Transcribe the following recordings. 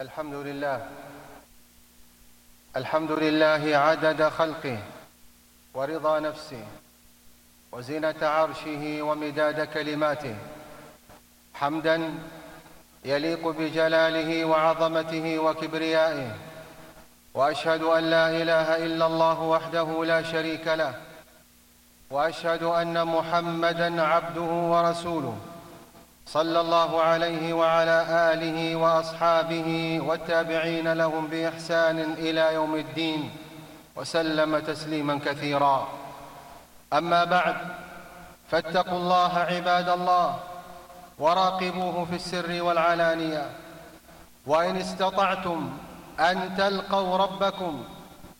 الحمد لله. الحمد لله عدد خلقه ورضا نفسه وزنة عرشه ومداد كلماته. حمدا يليق بجلاله وعظمته وكبريائه. وأشهد أن لا إله إلا الله وحده لا شريك له. وأشهد أن محمدا عبده ورسوله. صلى الله عليه وعلى آله وأصحابه والتابعين لهم بإحسان إلى يوم الدين وسلم تسليما كثيرا. أما بعد فاتقوا الله عباد الله وراقبوه في السر والعلانية. وإن استطعتم أن تلقوا ربكم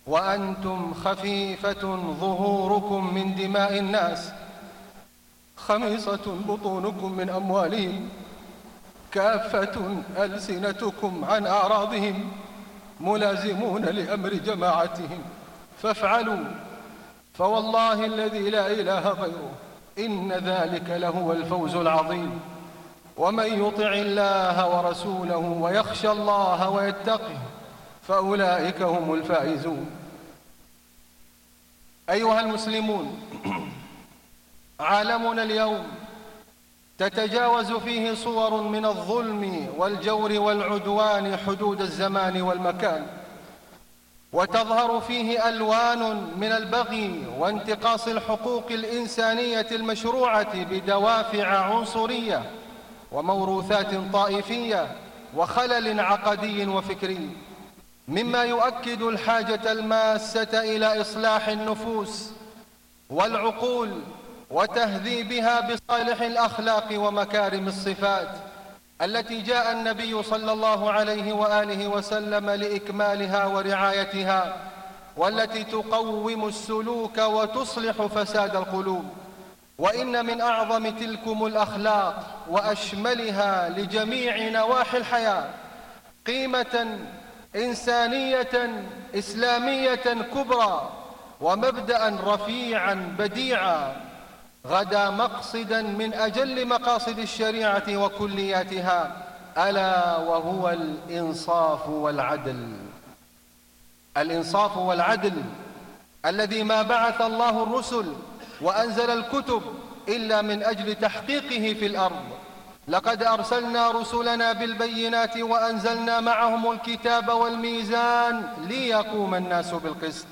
وأنتم خفيفة ظهوركم من دماء الناس خميصة بطونكم من أموالهم كافة ألسنتكم عن أعراضهم ملازمون لأمر جماعتهم. فافعلوا فوالله الذي لا إله غيره إن ذلك لهو الفوز العظيم. ومن يطع الله ورسوله ويخشى الله ويتقه فأولئك هم الفائزون. أيها المسلمون عالمنا اليوم تتجاوز فيه صور من الظلم والجور والعدوان حدود الزمان والمكان وتظهر فيه ألوان من البغي وانتقاص الحقوق الإنسانية المشروعة بدوافع عنصرية وموروثات طائفية وخلل عقدي وفكري مما يؤكد الحاجة الماسة إلى إصلاح النفوس والعقول وتهذيبها بصالح الأخلاق ومكارم الصفات التي جاء النبي صلى الله عليه وآله وسلم لإكمالها ورعايتها والتي تقوم السلوك وتصلح فساد القلوب. وإن من أعظم تلكم الأخلاق وأشملها لجميع نواحي الحياة قيمة إنسانية إسلامية كبرى ومبدأ رفيعا بديعا غدا مقصدا من أجل مقاصد الشريعة وكلياتها ألا وهو الإنصاف والعدل. الإنصاف والعدل الذي ما بعث الله الرسل وأنزل الكتب إلا من أجل تحقيقه في الأرض. لقد أرسلنا رسلنا بالبينات وأنزلنا معهم الكتاب والميزان ليقوم الناس بالقسط.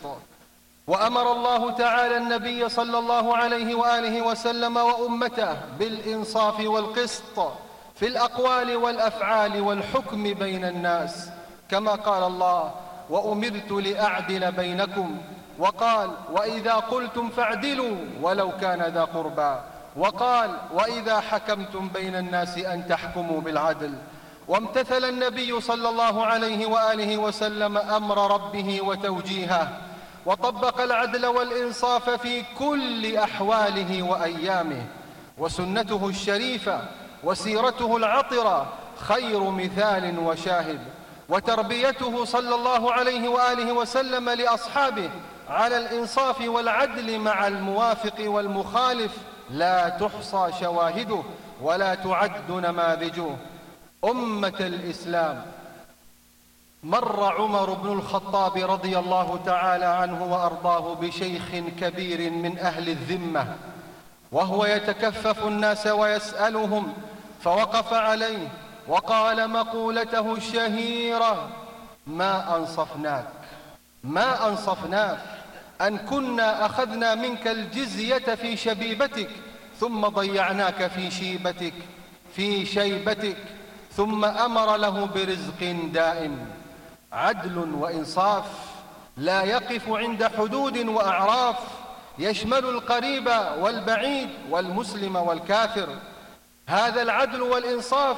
وأمر الله تعالى النبي صلى الله عليه وآله وسلم وأمته بالإنصاف والقسط في الأقوال والأفعال والحكم بين الناس كما قال الله وأمرت لأعدل بينكم وقال وإذا قلتم فاعدلوا ولو كان ذا قربى وقال وإذا حكمتم بين الناس أن تحكموا بالعدل وامتثل النبي صلى الله عليه وآله وسلم أمر ربه وتوجيهه وطبق العدل والإنصاف في كل أحواله وأيامه وسنته الشريفة وسيرته العطرة خير مثال وشاهد وتربيته صلى الله عليه وآله وسلم لأصحابه على الإنصاف والعدل مع الموافق والمخالف لا تحصى شواهده ولا تعد نماذجه أمة الإسلام مر عمر بن الخطاب رضي الله تعالى عنه وأرضاه بشيخ كبير من أهل الذمة وهو يتكفف الناس ويسألهم فوقف عليه وقال مقولته الشهيرة ما أنصفناك ما أنصفناك أن كنا أخذنا منك الجزية في شبيبتك ثم ضيعناك في شيبتك في شيبتك ثم أمر له برزق دائم. عدل وإنصاف لا يقف عند حدود وأعراف يشمل القريب والبعيد والمسلم والكافر. هذا العدل والإنصاف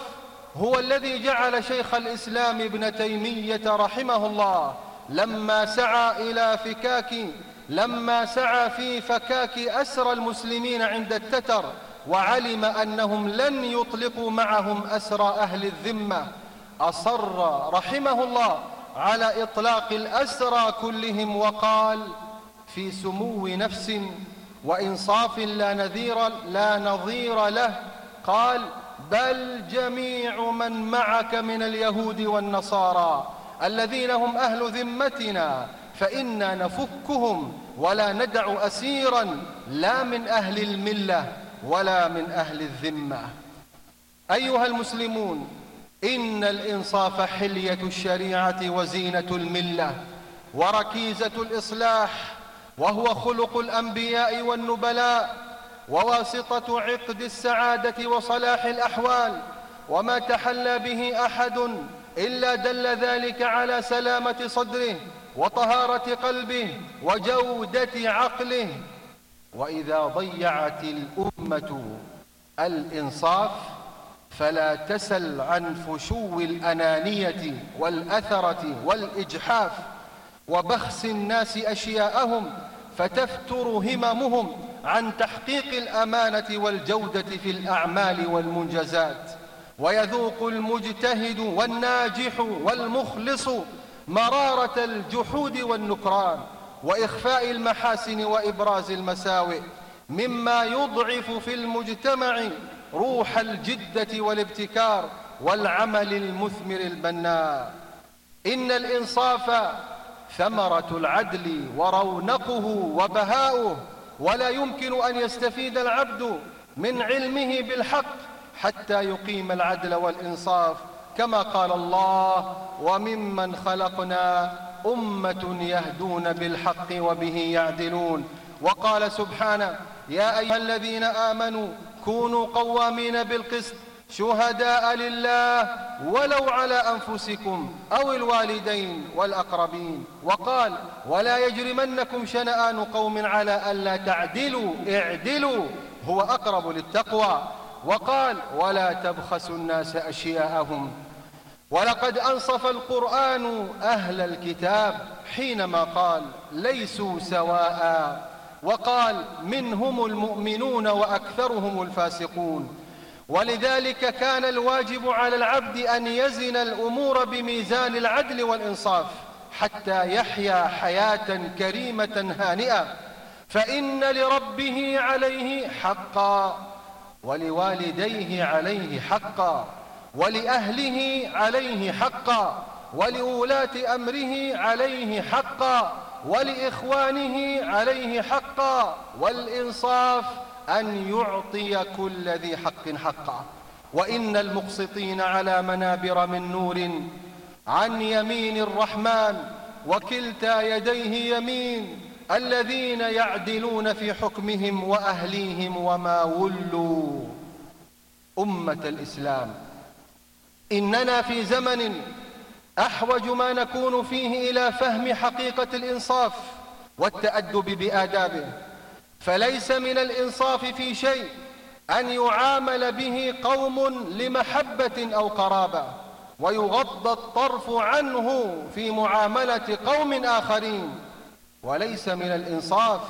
هو الذي جعل شيخ الإسلام ابن تيمية رحمه الله لما سعى إلى فكاك لما سعى في فكاك أسر المسلمين عند التتر وعلم أنهم لن يطلقوا معهم أسر أهل الذمة. أصر رحمه الله على إطلاق الأسرى كلهم وقال في سمو نفس وإنصاف لا نذير لا نظير له. قال بل جميع من معك من اليهود والنصارى الذين هم أهل ذمتنا فإنا نفكهم ولا ندع أسيرا لا من أهل الملة ولا من أهل الذمة. أيها المسلمون إن الإنصاف حلية الشريعة وزينة الملة وركيزة الإصلاح وهو خلق الأنبياء والنبلاء وواسطة عقد السعادة وصلاح الأحوال وما تحلى به أحد إلا دل ذلك على سلامة صدره وطهارة قلبه وجودة عقله. وإذا ضيعت الأمة الإنصاف فلا تسل عن فشو الأنانية والأثرة والإجحاف وبخس الناس أشياءهم فتفتر هممهم عن تحقيق الأمانة والجودة في الأعمال والمنجزات. ويذوق المجتهد والناجح والمخلص مرارة الجحود والنكران وإخفاء المحاسن وإبراز المساوئ مما يضعف في المجتمع روح الجدة والابتكار والعمل المثمر البناء. إن الإنصاف ثمرة العدل ورونقه وبهاؤه ولا يمكن أن يستفيد العبد من علمه بالحق حتى يقيم العدل والإنصاف. كما قال الله وممن خلقنا أمة يهدون بالحق وبه يعدلون. وقال سبحانه يا أيها الذين آمنوا كونوا قوامين بالقسط شهداء لله ولو على أنفسكم أو الوالدين والأقربين. وقال ولا يجرمنكم شنآن قوم على ألا تعدلوا اعدلوا هو أقرب للتقوى. وقال ولا تبخسوا الناس أشياءهم. ولقد أنصف القرآن أهل الكتاب حينما قال ليسوا سواء وقال منهم المؤمنون وأكثرهم الفاسقون. ولذلك كان الواجب على العبد أن يزن الأمور بميزان العدل والإنصاف حتى يحيا حياة كريمة هانئة. فإن لربه عليه حقا ولوالديه عليه حقا ولأهله عليه حقا ولولاة أمره عليه حقا. ولإخوانه عليه حقا والإنصاف أن يعطي كل ذي حق حقا. وإن المقسطين على منابر من نور عن يمين الرحمن وكلتا يديه يمين الذين يعدلون في حكمهم وأهليهم وما ولوا. أمة الإسلام إننا في زمن أحوج ما نكون فيه إلى فهم حقيقة الإنصاف والتأدب بآدابه. فليس من الإنصاف في شيء أن يعامل به قوم لمحبة أو قرابة ويغض الطرف عنه في معاملة قوم آخرين. وليس من الإنصاف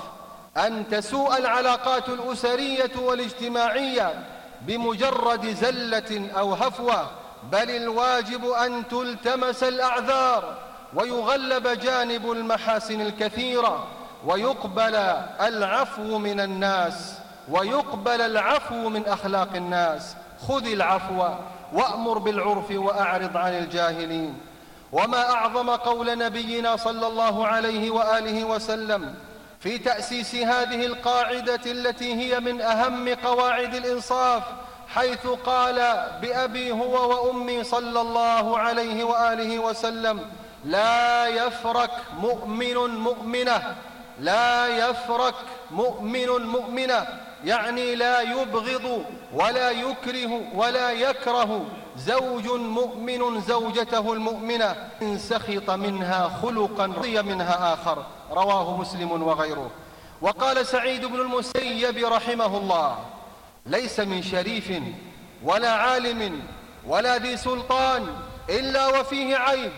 أن تسوء العلاقات الأسرية والاجتماعية بمجرد زلة أو هفوة بل الواجب أن تلتمس الأعذار ويغلب جانب المحاسن الكثيرة ويقبل العفو من الناس ويقبل العفو من أخلاق الناس. خذ العفو وأمر بالعرف وأعرض عن الجاهلين. وما أعظم قول نبينا صلى الله عليه وآله وسلم في تأسيس هذه القاعدة التي هي من أهم قواعد الإنصاف حيث قال بأبي هو وأمي صلى الله عليه وآله وسلم لا يفرك مؤمن مؤمنة لا يفرك مؤمن مؤمنة يعني لا يبغض ولا يكره ولا يكره زوج مؤمن زوجته المؤمنة إن سخط منها خلقا رضي منها آخر رواه مسلم وغيره. وقال سعيد بن المسيب رحمه الله ليس من شريف ولا عالم ولا ذي سلطان إلا وفيه عيب.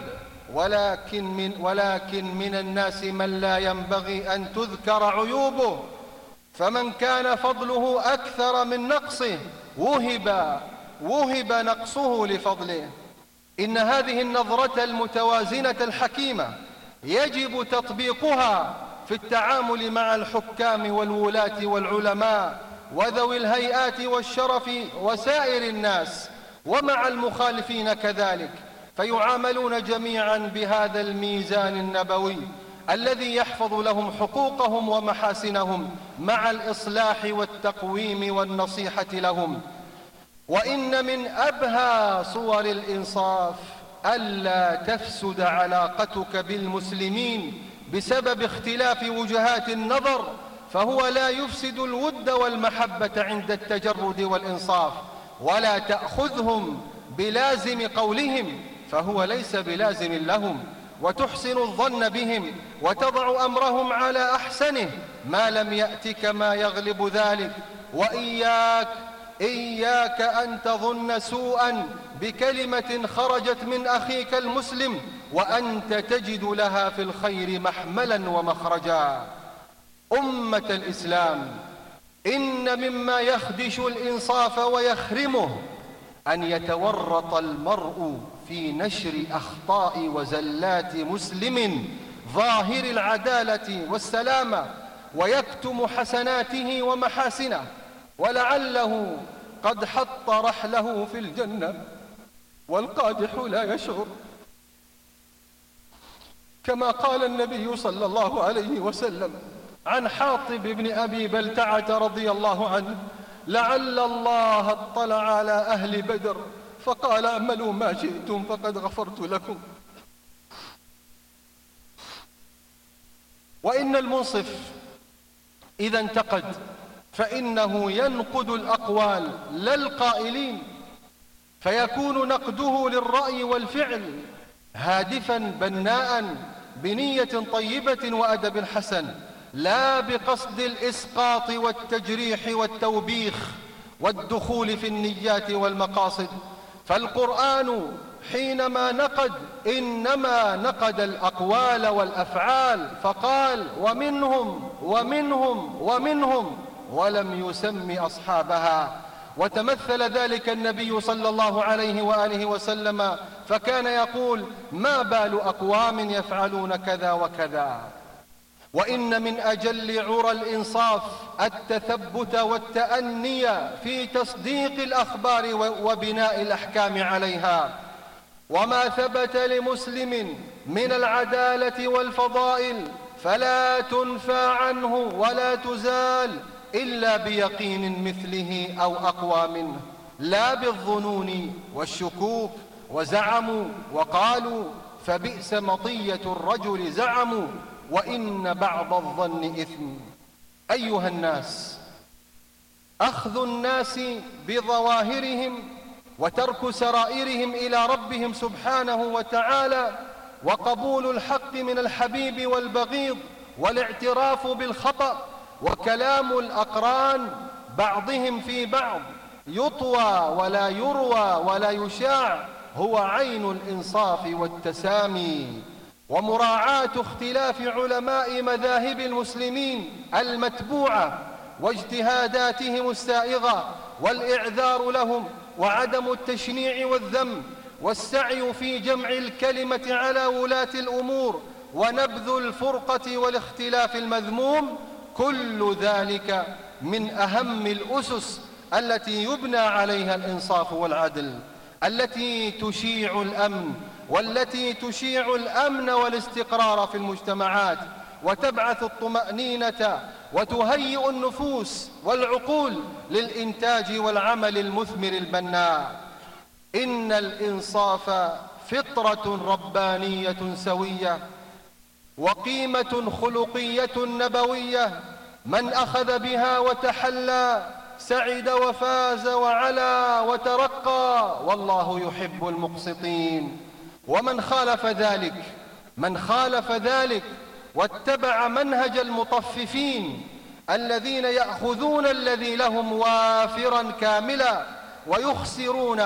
ولكن من, ولكن من الناس من لا ينبغي أن تذكر عيوبه. فمن كان فضله أكثر من نقصه وهب وهب نقصه لفضله. إن هذه النظرة المتوازنة الحكيمة يجب تطبيقها في التعامل مع الحكام والولاة والعلماء وذوي الهيئات والشرف وسائر الناس ومع المخالفين كذلك فيعاملون جميعا بهذا الميزان النبوي الذي يحفظ لهم حقوقهم ومحاسنهم مع الإصلاح والتقويم والنصيحة لهم. وإن من أبهى صور الإنصاف ألا تفسد علاقتك بالمسلمين بسبب اختلاف وجهات النظر فهو لا يفسد الود والمحبة عند التجرد والإنصاف ولا تأخذهم بلازم قولهم فهو ليس بلازم لهم وتحسن الظن بهم وتضع أمرهم على أحسنه ما لم يأتك ما يغلب ذلك. وإياك إياك أن تظن سوءا بكلمة خرجت من أخيك المسلم وأنت تجد لها في الخير محملا ومخرجا. أمة الإسلام إن مما يخدش الإنصاف ويخرمه أن يتورط المرء في نشر أخطاء وزلات مسلم ظاهر العدالة والسلامة ويكتم حسناته ومحاسنه ولعله قد حط رحله في الجنة والقادح لا يشعر. كما قال النبي صلى الله عليه وسلم عن حاطب بن أبي بلتعة رضي الله عنه لعل الله اطلع على أهل بدر فقال اعملوا ما شئتم فقد غفرت لكم. وإن المنصف إذا انتقد فإنه ينقد الأقوال لا القائلين فيكون نقده للرأي والفعل هادفا بناء بنية طيبة وأدب حسن. لا بقصد الإسقاط والتجريح والتوبيخ والدخول في النيات والمقاصد فالقرآن حينما نقد إنما نقد الأقوال والأفعال فقال ومنهم ومنهم ومنهم ولم يسم أصحابها وتمثل ذلك النبي صلى الله عليه وآله وسلم فكان يقول ما بال أقوام يفعلون كذا وكذا؟ وإن من أجل عرى الإنصاف التثبت والتأني في تصديق الأخبار وبناء الأحكام عليها. وما ثبت لمسلم من العدالة والفضائل فلا تنفى عنه ولا تزال إلا بيقين مثله أو أقوى منه. لا بالظنون والشكوك وزعموا وقالوا فبئس مطية الرجل زعموا وإن بعض الظن إثم. أيها الناس أخذ الناس بظواهرهم وترك سرائرهم إلى ربهم سبحانه وتعالى وقبول الحق من الحبيب والبغيض والاعتراف بالخطأ وكلام الأقران بعضهم في بعض. يطوى ولا يروى ولا يشاع هو عين الإنصاف والتسامي. ومراعاة اختلاف علماء مذاهب المسلمين المتبوعة واجتهاداتهم السائغة والإعذار لهم وعدم التشنيع والذم والسعي في جمع الكلمة على ولاة الأمور ونبذ الفرقة والاختلاف المذموم كل ذلك من أهم الأسس التي يبنى عليها الإنصاف والعدل التي تشيع الأمن والتي تشيع الأمن والاستقرار في المجتمعات وتبعث الطمأنينة وتهيئ النفوس والعقول للإنتاج والعمل المثمر البناء. إن الإنصاف فطرة ربانية سوية وقيمة خلقية نبوية. من أخذ بها وتحلى سعد وفاز وعلا وترقى والله يحب المقسطين. ومن خالف ذلك من خالف ذلك واتبع منهج المطففين الذين يأخذون الذي لهم وافرا كاملا ويخسرون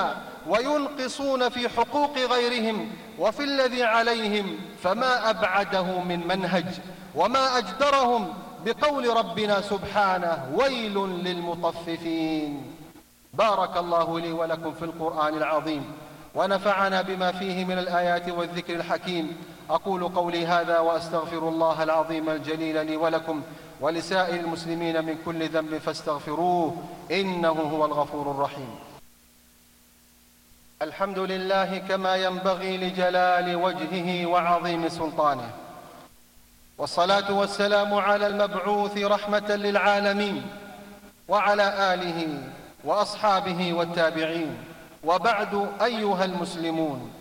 وينقصون في حقوق غيرهم وفي الذي عليهم فما أبعده من منهج وما أجدرهم بقول ربنا سبحانه ويل للمطففين. بارك الله لي ولكم في القرآن العظيم. ونفعنا بما فيه من الآيات والذكر الحكيم. أقول قولي هذا وأستغفر الله العظيم الجليل لي ولكم ولسائر المسلمين من كل ذنب فاستغفروه إنه هو الغفور الرحيم. الحمد لله كما ينبغي لجلال وجهه وعظيم سلطانه. والصلاة والسلام على المبعوث رحمة للعالمين وعلى آله وأصحابه والتابعين. وبعد أيها المسلمون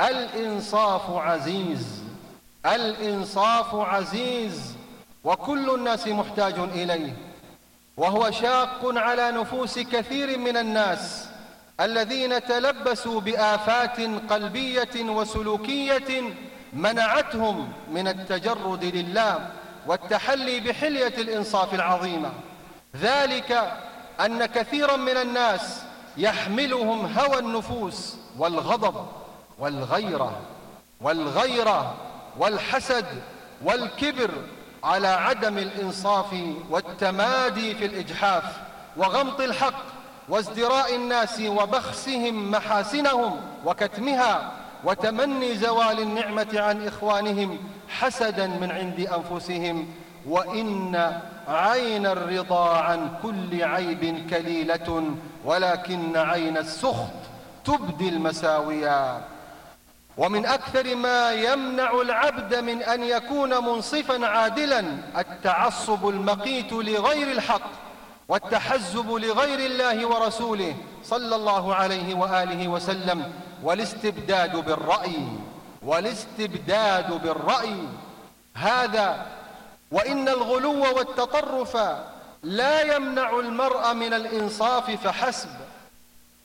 الإنصاف عزيز الإنصاف عزيز وكل الناس محتاج إليه وهو شاق على نفوس كثير من الناس الذين تلبسوا بآفات قلبية وسلوكية منعتهم من التجرد لله والتحلي بحلية الإنصاف العظيمة. ذلك أن كثيرا من الناس يحملهم هوى النفوس والغضب والغيرة والغيرة والحسد والكبر على عدم الإنصاف والتمادي في الإجحاف وغمط الحق وازدراء الناس وبخسهم محاسنهم وكتمها وتمني زوال النعمة عن إخوانهم حسدا من عند أنفسهم وإن عين الرضا عن كل عيب كليلة ولكن عين السخط تبدي المساويا ومن أكثر ما يمنع العبد من أن يكون منصفا عادلا التعصب المقيت لغير الحق والتحزب لغير الله ورسوله صلى الله عليه وآله وسلم والاستبداد بالرأي والاستبداد بالرأي. هذا وإن الغلو والتطرف لا يمنع المرء من الإنصاف فحسب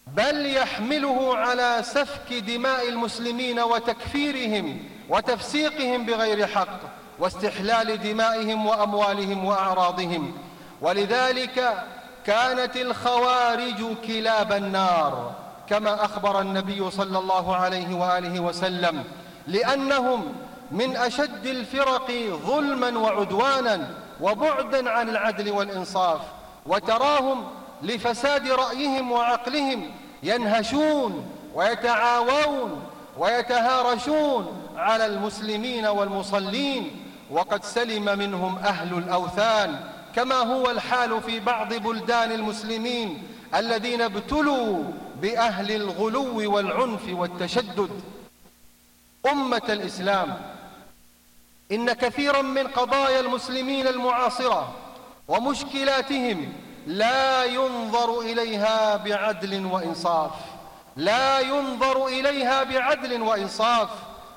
بل يحمله على سفك دماء المسلمين وتكفيرهم وتفسيقهم بغير حق واستحلال دمائهم وأموالهم وأعراضهم. ولذلك كانت الخوارج كلاب النار كما أخبر النبي صلى الله عليه وآله وسلم لأنهم من أشد الفرق ظلما وعدوانا وبعدا عن العدل والإنصاف وتراهم لفساد رأيهم وعقلهم ينهشون ويتعاوون ويتهارشون على المسلمين والمصلين. وقد سلم منهم أهل الأوثان كما هو الحال في بعض بلدان المسلمين الذين ابتلوا بأهل الغلو والعنف والتشدد. أمة الإسلام إن كثيرا من قضايا المسلمين المعاصرة ومشكلاتهم لا ينظر إليها بعدل وإنصاف لا ينظر إليها بعدل وإنصاف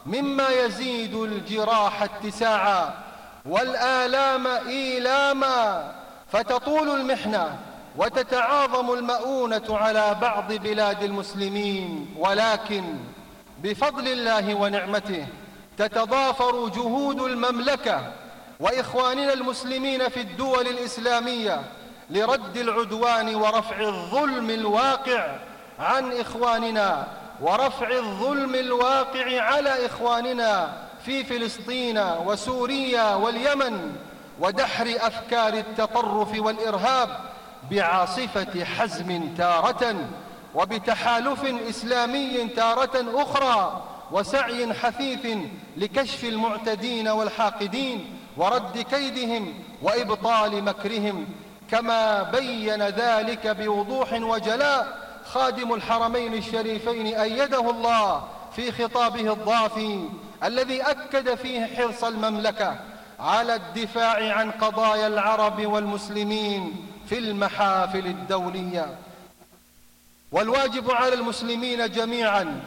مما يزيد الجراح اتساعا والآلام إيلاما فتطول المحنة وتتعاظم المؤونة على بعض بلاد المسلمين ولكن بفضل الله ونعمته تتضافر جهود المملكة وإخواننا المسلمين في الدول الإسلامية لرد العدوان ورفع الظلم الواقع عن إخواننا ورفع الظلم الواقع على إخواننا في فلسطين وسوريا واليمن ودحر أفكار التطرف والإرهاب بعاصفة حزم تارة وبتحالف إسلامي تارة أخرى وسعي حثيث لكشف المعتدين والحاقدين ورد كيدهم وإبطال مكرهم كما بين ذلك بوضوح وجلاء خادم الحرمين الشريفين أيده الله في خطابه الضافي الذي أكد فيه حرص المملكة على الدفاع عن قضايا العرب والمسلمين في المحافل الدولية. والواجب على المسلمين جميعا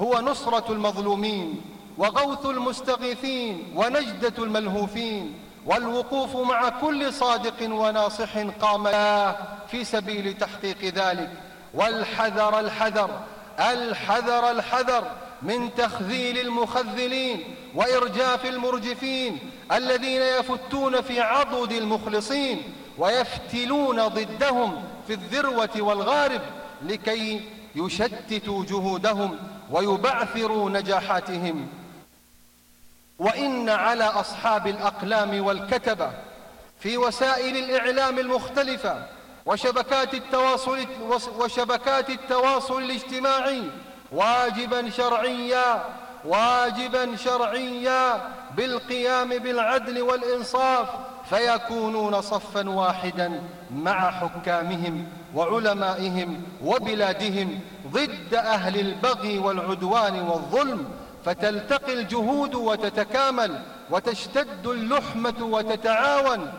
هو نصرة المظلومين وغوث المستغيثين ونجدة الملهوفين والوقوف مع كل صادق وناصح قام في سبيل تحقيق ذلك. والحذر الحذر الحذر الحذر من تخذيل المخذلين وإرجاف المرجفين الذين يفتون في عضد المخلصين ويفتلون ضدهم في الذروة والغارب لكي يشتتوا جهودهم ويبعثروا نجاحاتهم. وإن على أصحاب الأقلام والكتبة في وسائل الإعلام المختلفة وشبكات التواصل وشبكات التواصل الاجتماعي واجبا شرعيا واجبا شرعيا بالقيام بالعدل والإنصاف فيكونون صفا واحدا مع حكامهم وعلمائهم وبلادهم ضد أهل البغي والعدوان والظلم فتلتقي الجهود وتتكامل وتشتد اللحمة وتتعاون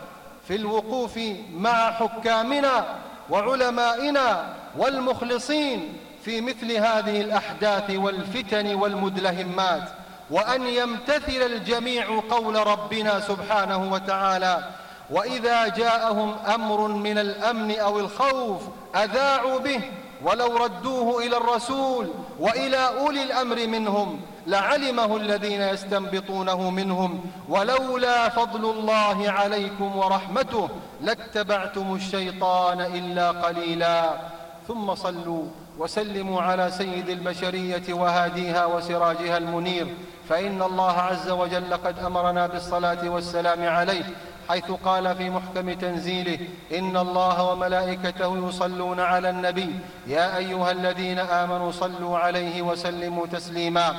في الوقوف مع حكامنا وعلمائنا والمخلصين في مثل هذه الأحداث والفتن والمدلهمات. وأن يمتثل الجميع قول ربنا سبحانه وتعالى وإذا جاءهم أمر من الأمن أو الخوف أذاعوا به ولو ردوه إلى الرسول وإلى أولي الأمر منهم لعلمه الذين يستنبطونه منهم ولولا فضل الله عليكم ورحمته لاتبعتم الشيطان إلا قليلا. ثم صلوا وسلموا على سيد البشرية وهاديها وسراجها المنير. فإن الله عز وجل قد أمرنا بالصلاة والسلام عليه حيث قال في محكم تنزيله إن الله وملائكته يصلون على النبي. يا أيها الذين آمنوا صلوا عليه وسلموا تسليما.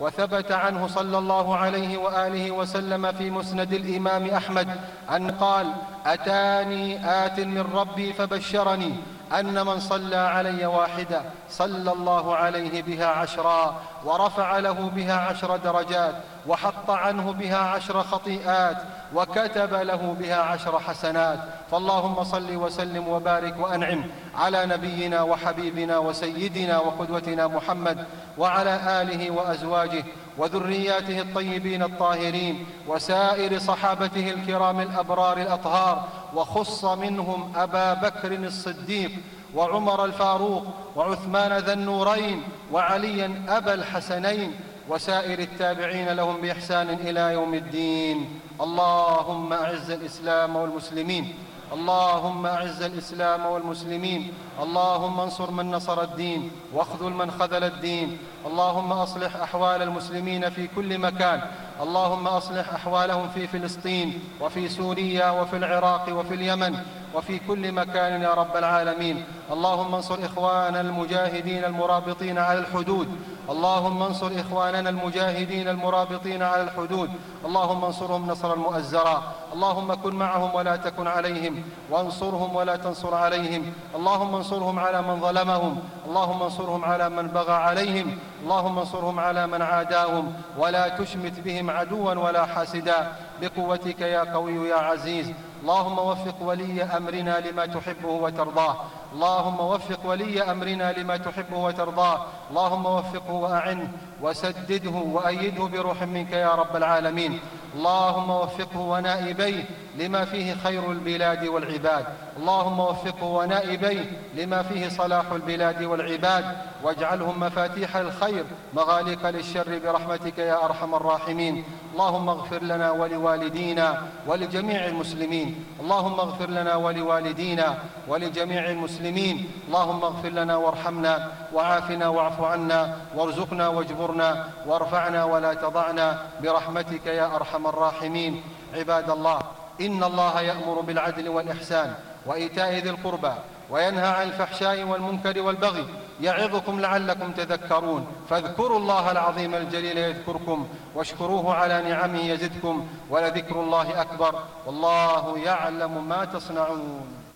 وثبت عنه صلى الله عليه وآله وسلم في مسند الإمام أحمد أن قال أتاني آت من ربي فبشرني. أن من صلى علي واحدة صلى الله عليه بها عشرا ورفع له بها عشر درجات وحط عنه بها عشر خطيئات وكتب له بها عشر حسنات. فاللهم صل وسلم وبارك وأنعم على نبينا وحبيبنا وسيدنا وقدوتنا محمد وعلى آله وأزواجه وذرياته الطيبين الطاهرين وسائر صحابته الكرام الأبرار الأطهار وخص منهم أبا بكر الصديق وعمر الفاروق وعثمان ذا النورين وعليا أبا الحسنين وسائر التابعين لهم بإحسان إلى يوم الدين. اللهم أعز الإسلام والمسلمين. اللهم أعز الإسلام والمسلمين. اللهم انصر من نصر الدين واخذل من خذل الدين. اللهم أصلح أحوال المسلمين في كل مكان. اللهم أصلح أحوالهم في فلسطين وفي سوريا وفي العراق وفي اليمن وفي كل مكان يا رب العالمين. اللهم انصر إخواننا المجاهدين المرابطين على الحدود. اللهم انصر إخواننا المجاهدين المرابطين على الحدود. اللهم انصرهم نصرا مؤزرا اللهم كن معهم ولا تكن عليهم. وانصرهم ولا تنصر عليهم. اللهم انصرهم على من ظلمهم اللهم انصرهم على من بغى عليهم اللهم انصرهم على من عاداهم ولا تشمت بهم عدوا ولا حاسدا بقوتك يا قوي يا عزيز. اللهم وفق ولي أمرنا لما تحبه وترضاه. اللهم وفق ولي أمرنا لما تحبه وترضاه. اللهم وفقه وأعنه وسدده وأيده بروح منك يا رب العالمين. اللهم وفقه ونائبيه لما فيه خير البلاد والعباد. اللهم وفقه ونائبيه لما فيه صلاح البلاد والعباد. واجعلهم مفاتيح الخير مغاليق للشر برحمتك يا أرحم الراحمين. اللهم اغفر لنا ولوالدينا ولجميع المسلمين. اللهم اغفر لنا ولوالدينا ولجميع المسلمين. اللهم اغفر لنا وارحمنا. وعافنا واعف عنا وارزقنا واجبرنا وارفعنا ولا تضعنا برحمتك يا أرحم الراحمين. عباد الله إن الله يأمر بالعدل والإحسان وإيتاء ذي القربى وينهى عن الفحشاء والمنكر والبغي. يعظكم لعلكم تذكرون. فاذكروا الله العظيم الجليل يذكركم واشكروه على نعمه يزدكم ولذكر الله أكبر. والله يعلم ما تصنعون.